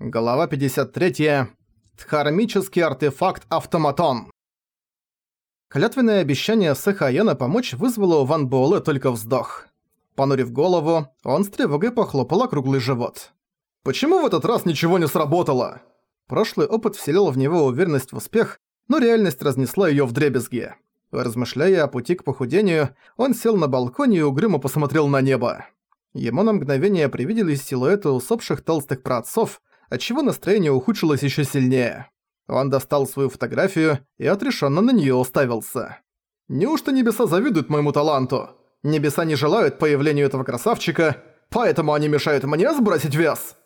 Глава 53. Дхармический артефакт Автоматон. Клятвенное обещание Сэхаяна помочь вызвало у Ван Буэлэ только вздох. Понурив голову, он с тревогой похлопал округлый живот. «Почему в этот раз ничего не сработало?» Прошлый опыт вселил в него уверенность в успех, но реальность разнесла её вдребезги. Размышляя о пути к похудению, он сел на балконе и угрюмо посмотрел на небо. Ему на мгновение привиделись силуэты усопших толстых праотцов, отчего настроение ухудшилось еще сильнее. Он достал свою фотографию и отрешенно на нее уставился. «Неужто небеса завидуют моему таланту? Небеса не желают появлению этого красавчика, поэтому они мешают мне сбросить вес!»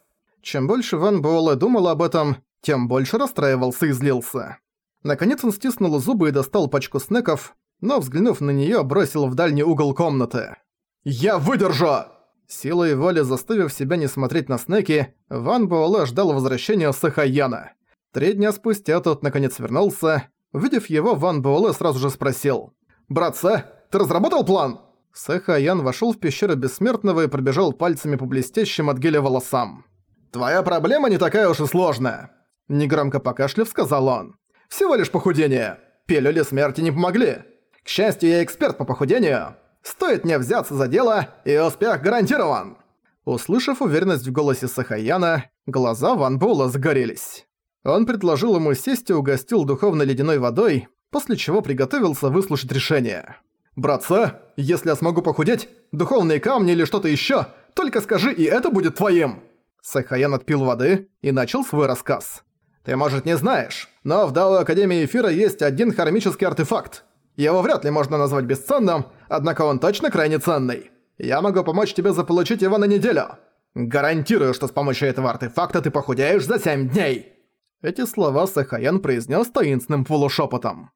Чем больше Ван Буэлэ думал об этом, тем больше расстраивался и злился. Наконец он стиснул зубы и достал пачку снеков, но, взглянув на нее, бросил в дальний угол комнаты. «Я выдержу!» Силой воли заставив себя не смотреть на Снеки, Ван Буэлэ ждал возвращения Сахаяна. Три дня спустя тот наконец вернулся. Увидев его, Ван Буэлэ сразу же спросил. «Братца, ты разработал план?» Сахаян вошел в пещеру Бессмертного и пробежал пальцами по блестящим от геля волосам. «Твоя проблема не такая уж и сложная!» Негромко покашляв, сказал он. «Всего лишь похудение. Пилюли смерти не помогли. К счастью, я эксперт по похудению. Стоит мне взяться за дело, и успех гарантирован!» Услышав уверенность в голосе Сахаяна, глаза Ван Була загорелись. Он предложил ему сесть и угостил духовно-ледяной водой, после чего приготовился выслушать решение. «Братца, если я смогу похудеть, духовные камни или что-то ещё, только скажи, и это будет твоим!» Сахаян отпил воды и начал свой рассказ. «Ты, может, не знаешь, но в Дао Академии Эфира есть один хармический артефакт. Его вряд ли можно назвать бесценным, однако он точно крайне ценный. Я могу помочь тебе заполучить его на неделю. Гарантирую, что с помощью этого артефакта ты похудеешь за 7 дней!» Эти слова Сахаян произнес таинственным полушепотом.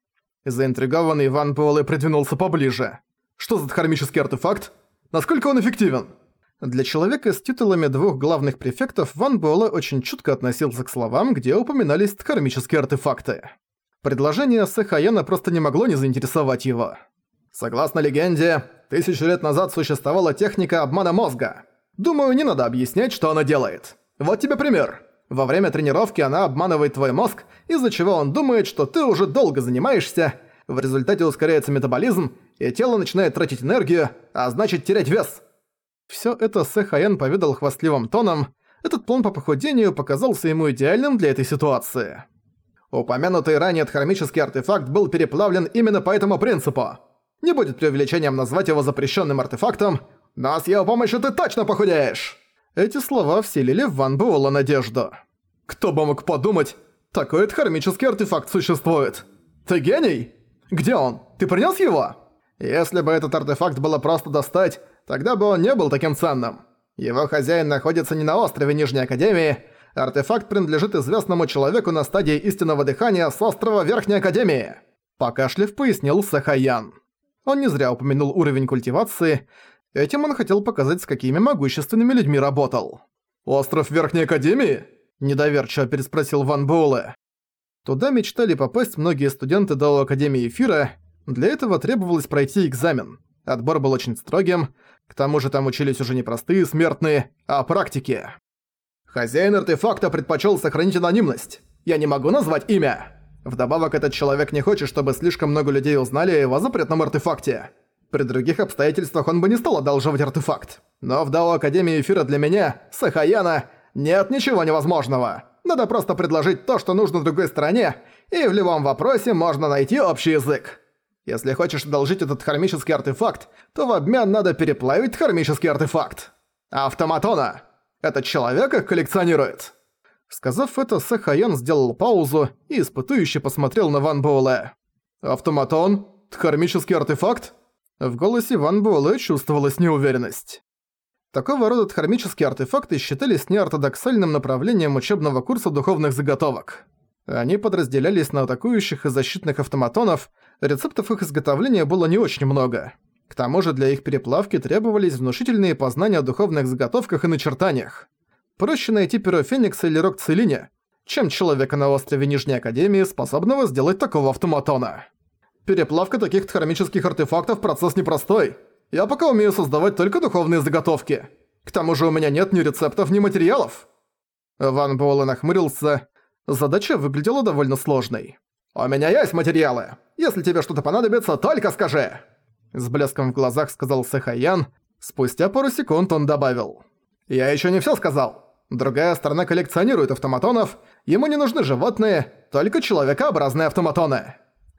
Заинтригованный Ван Пуэлэ придвинулся поближе. «Что за хромический артефакт? Насколько он эффективен?» Для человека с титулами двух главных префектов Ван Буэлэ очень чутко относился к словам, где упоминались тхармические артефакты. Предложение Сэхаяна просто не могло не заинтересовать его. Согласно легенде, тысячу лет назад существовала техника обмана мозга. Думаю, не надо объяснять, что она делает. Вот тебе пример. Во время тренировки она обманывает твой мозг, из-за чего он думает, что ты уже долго занимаешься, в результате ускоряется метаболизм, и тело начинает тратить энергию, а значит терять вес. Всё это Сэхаен поведал хвастливым тоном. Этот план по похудению показался ему идеальным для этой ситуации. Упомянутый ранее хромический артефакт был переплавлен именно по этому принципу. Не будет преувеличением назвать его запрещенным артефактом, но с его помощью ты точно похудеешь!» Эти слова вселили в Ван Буэлла надежду. «Кто бы мог подумать, такой дхармический артефакт существует! Ты гений? Где он? Ты принес его?» «Если бы этот артефакт было просто достать, тогда бы он не был таким ценным. Его хозяин находится не на острове Нижней Академии, Артефакт принадлежит известному человеку на стадии истинного дыхания с острова Верхней Академии», — покашлив пояснил Сахаян. Он не зря упомянул уровень культивации. Этим он хотел показать, с какими могущественными людьми работал. «Остров Верхней Академии?» – недоверчиво переспросил Ван Буэлэ. Туда мечтали попасть многие студенты Дао Академии Эфира. Для этого требовалось пройти экзамен. Отбор был очень строгим. К тому же там учились уже не простые смертные, а практики. «Хозяин артефакта предпочел сохранить анонимность. Я не могу назвать имя!» Вдобавок, этот человек не хочет, чтобы слишком много людей узнали о его запретном артефакте. При других обстоятельствах он бы не стал одалживать артефакт. Но в Дао Академии Эфира для меня, Сахаяна, нет ничего невозможного. Надо просто предложить то, что нужно другой стороне, и в любом вопросе можно найти общий язык. Если хочешь одолжить этот хармический артефакт, то в обмен надо переплавить хармический артефакт. Автоматона. Этот человек их коллекционирует. Сказав это, Сахаян сделал паузу и испытующе посмотрел на Ван Буэлэ. «Автоматон? Тхармический артефакт?» В голосе Ван Буэлэ чувствовалась неуверенность. Такого рода тхармические артефакты считались неортодоксальным направлением учебного курса духовных заготовок. Они подразделялись на атакующих и защитных автоматонов, рецептов их изготовления было не очень много. К тому же для их переплавки требовались внушительные познания о духовных заготовках и начертаниях проще найти перо Феникса или Рок Целине, чем человека на острове Нижней Академии, способного сделать такого автоматона. Переплавка таких хромических артефактов – процесс непростой. Я пока умею создавать только духовные заготовки. К тому же у меня нет ни рецептов, ни материалов. Ван Буэлэ нахмурился. Задача выглядела довольно сложной. «У меня есть материалы. Если тебе что-то понадобится, только скажи!» С блеском в глазах сказал Сэхаян. Спустя пару секунд он добавил. «Я еще не все сказал. Другая сторона коллекционирует автоматонов, ему не нужны животные, только человекообразные автоматоны.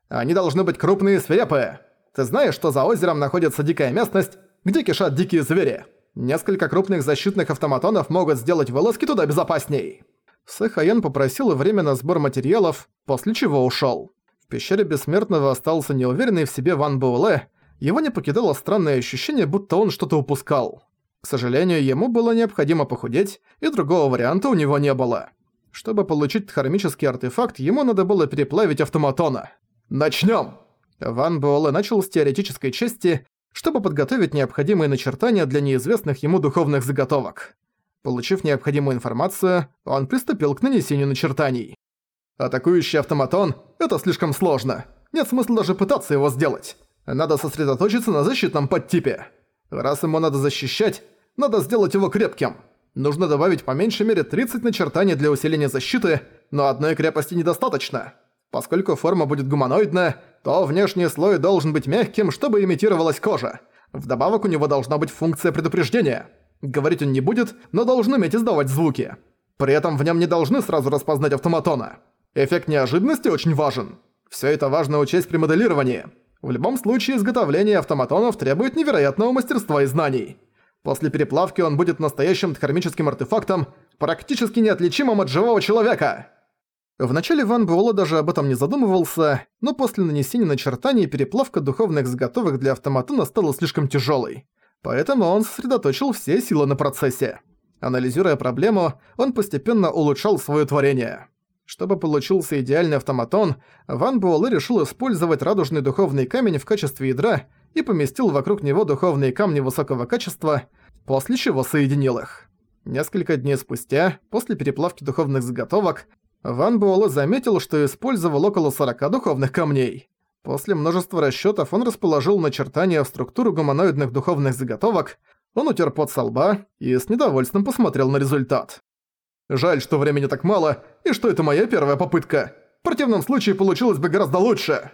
Они должны быть крупные и свирепые. Ты знаешь, что за озером находится дикая местность, где кишат дикие звери. Несколько крупных защитных автоматонов могут сделать вылазки туда безопасней. Сэхаен попросил время на сбор материалов, после чего ушёл. В пещере Бессмертного остался неуверенный в себе Ван Буэлэ. Его не покидало странное ощущение, будто он что-то упускал. К сожалению, ему было необходимо похудеть, и другого варианта у него не было. Чтобы получить хромический артефакт, ему надо было переплавить автоматона. «Начнём!» Ван Буэлэ начал с теоретической части, чтобы подготовить необходимые начертания для неизвестных ему духовных заготовок. Получив необходимую информацию, он приступил к нанесению начертаний. «Атакующий автоматон — это слишком сложно. Нет смысла даже пытаться его сделать. Надо сосредоточиться на защитном подтипе». Раз ему надо защищать, надо сделать его крепким. Нужно добавить по меньшей мере 30 начертаний для усиления защиты, но одной крепости недостаточно. Поскольку форма будет гуманоидная, то внешний слой должен быть мягким, чтобы имитировалась кожа. Вдобавок у него должна быть функция предупреждения. Говорить он не будет, но должен уметь издавать звуки. При этом в нем не должны сразу распознать автоматона. Эффект неожиданности очень важен. Все это важно учесть при моделировании. В любом случае, изготовление автоматонов требует невероятного мастерства и знаний. После переплавки он будет настоящим дхармическим артефактом, практически неотличимым от живого человека. Вначале Ван Буэлла даже об этом не задумывался, но после нанесения начертаний переплавка духовных заготовок для автоматона стала слишком тяжелой. Поэтому он сосредоточил все силы на процессе. Анализируя проблему, он постепенно улучшал свое творение. Чтобы получился идеальный автоматон, Ван Буэлэ решил использовать радужный духовный камень в качестве ядра и поместил вокруг него духовные камни высокого качества, после чего соединил их. Несколько дней спустя, после переплавки духовных заготовок, Ван Буэлэ заметил, что использовал около 40 духовных камней. После множества расчётов он расположил начертания в структуру гуманоидных духовных заготовок, он утер пот со лба и с недовольством посмотрел на результат. Жаль, что времени так мало, и что это моя первая попытка. В противном случае получилось бы гораздо лучше.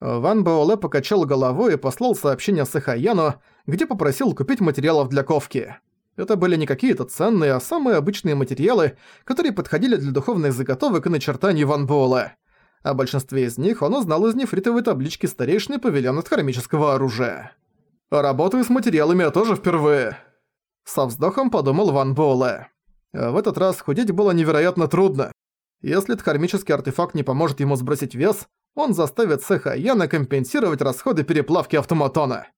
Ван Баоле покачал головой и послал сообщение Сахаяну, где попросил купить материалов для ковки. Это были не какие-то ценные, а самые обычные материалы, которые подходили для духовных заготовок и начертаний Ван Буэлла. О большинстве из них он узнал из нефритовой таблички старейшины павильона хромического оружия. «Работаю с материалами я тоже впервые», — со вздохом подумал Ван Буэлла. А в этот раз худеть было невероятно трудно. Если кармический артефакт не поможет ему сбросить вес, он заставит Сэха Яна компенсировать расходы переплавки автоматона.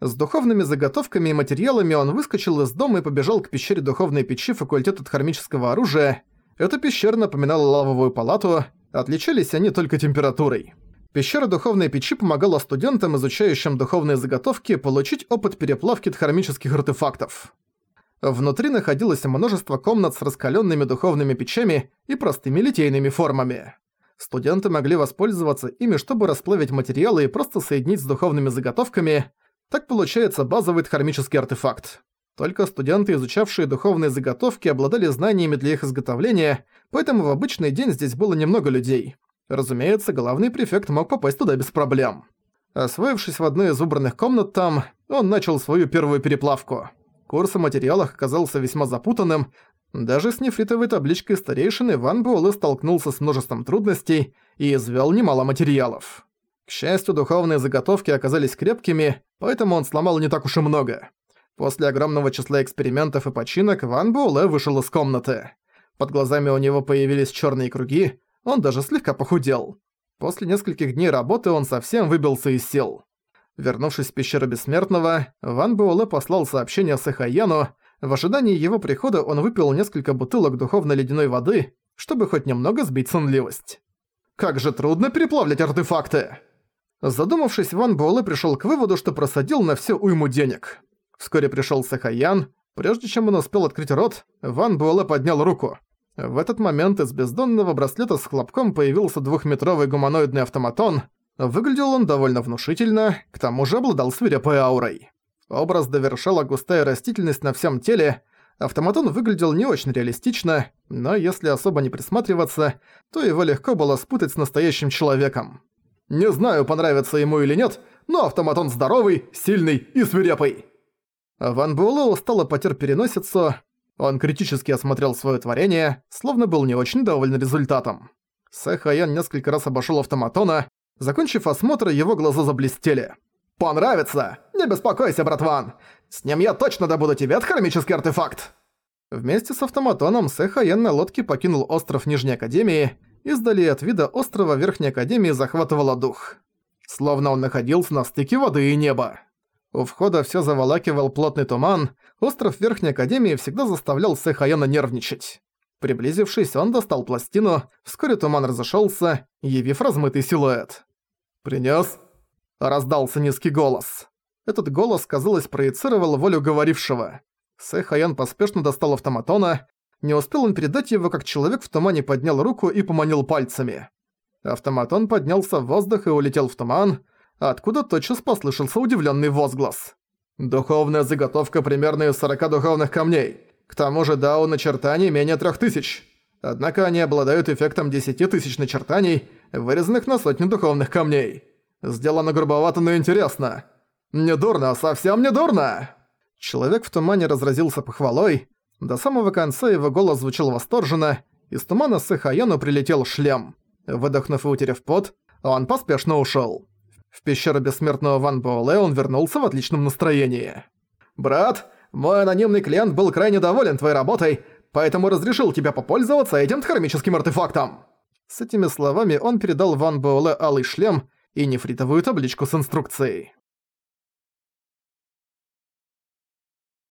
С духовными заготовками и материалами он выскочил из дома и побежал к пещере духовной печи факультета хармического оружия. Эта пещера напоминала лавовую палату, отличались они только температурой. Пещера духовной печи помогала студентам, изучающим духовные заготовки, получить опыт переплавки дхармических артефактов. Внутри находилось множество комнат с раскаленными духовными печами и простыми литейными формами. Студенты могли воспользоваться ими, чтобы расплавить материалы и просто соединить с духовными заготовками. Так получается базовый дхармический артефакт. Только студенты, изучавшие духовные заготовки, обладали знаниями для их изготовления, поэтому в обычный день здесь было немного людей. Разумеется, главный префект мог попасть туда без проблем. Освоившись в одной из выбранных комнат там, он начал свою первую переплавку. Курс о материалах оказался весьма запутанным. Даже с нефритовой табличкой старейшины Ван Буэлэ столкнулся с множеством трудностей и извел немало материалов. К счастью, духовные заготовки оказались крепкими, поэтому он сломал не так уж и много. После огромного числа экспериментов и починок Ван Буэлэ вышел из комнаты. Под глазами у него появились черные круги, он даже слегка похудел. После нескольких дней работы он совсем выбился из сил. Вернувшись в пещеру Бессмертного, Ван Буэлэ послал сообщение Сахаяну. В ожидании его прихода он выпил несколько бутылок духовно-ледяной воды, чтобы хоть немного сбить сонливость. «Как же трудно переплавлять артефакты!» Задумавшись, Ван Буэлэ пришёл к выводу, что просадил на всю уйму денег. Вскоре пришёл Сахаян. Прежде чем он успел открыть рот, Ван Буэлэ поднял руку. В этот момент из бездонного браслета с хлопком появился двухметровый гуманоидный автоматон — Выглядел он довольно внушительно, к тому же обладал свирепой аурой. Образ довершала густая растительность на всем теле, автоматон выглядел не очень реалистично, но если особо не присматриваться, то его легко было спутать с настоящим человеком. Не знаю, понравится ему или нет, но автоматон здоровый, сильный и свирепый. Ван Буэлэ устало потер переносицу. Он критически осмотрел свое творение, словно был не очень доволен результатом. Сэхаян несколько раз обошел автоматона, Закончив осмотр, его глаза заблестели. «Понравится! Не беспокойся, братван! С ним я точно добуду тебе хромический артефакт!» Вместе с автоматоном Сэха на лодке покинул остров Нижней Академии, издали от вида острова Верхней Академии захватывало дух. Словно он находился на стыке воды и неба. У входа все заволакивал плотный туман, остров Верхней Академии всегда заставлял Сэхаяна нервничать. Приблизившись, он достал пластину, вскоре туман разошелся, явив размытый силуэт. «Принёс?» – раздался низкий голос. Этот голос, казалось, проецировал волю говорившего. Сэ Хаян поспешно достал автоматона. Не успел он передать его, как человек в тумане поднял руку и поманил пальцами. Автоматон поднялся в воздух и улетел в туман, откуда тотчас послышался удивленный возглас. «Духовная заготовка примерно из 40 духовных камней. К тому же дао начертаний менее 3000. Однако они обладают эффектом 10 тысяч начертаний – вырезанных на сотни духовных камней. Сделано грубовато, но интересно. Не дурно, а совсем не дурно!» Человек в тумане разразился похвалой. До самого конца его голос звучал восторженно. Из тумана Сыхаяну прилетел шлем. Выдохнув и утерев пот, он поспешно ушел. В пещеру бессмертного Ван Буэлэ он вернулся в отличном настроении. «Брат, мой анонимный клиент был крайне доволен твоей работой, поэтому разрешил тебе попользоваться этим дхармическим артефактом!» С этими словами он передал Ван Буэлэ алый шлем и нефритовую табличку с инструкцией.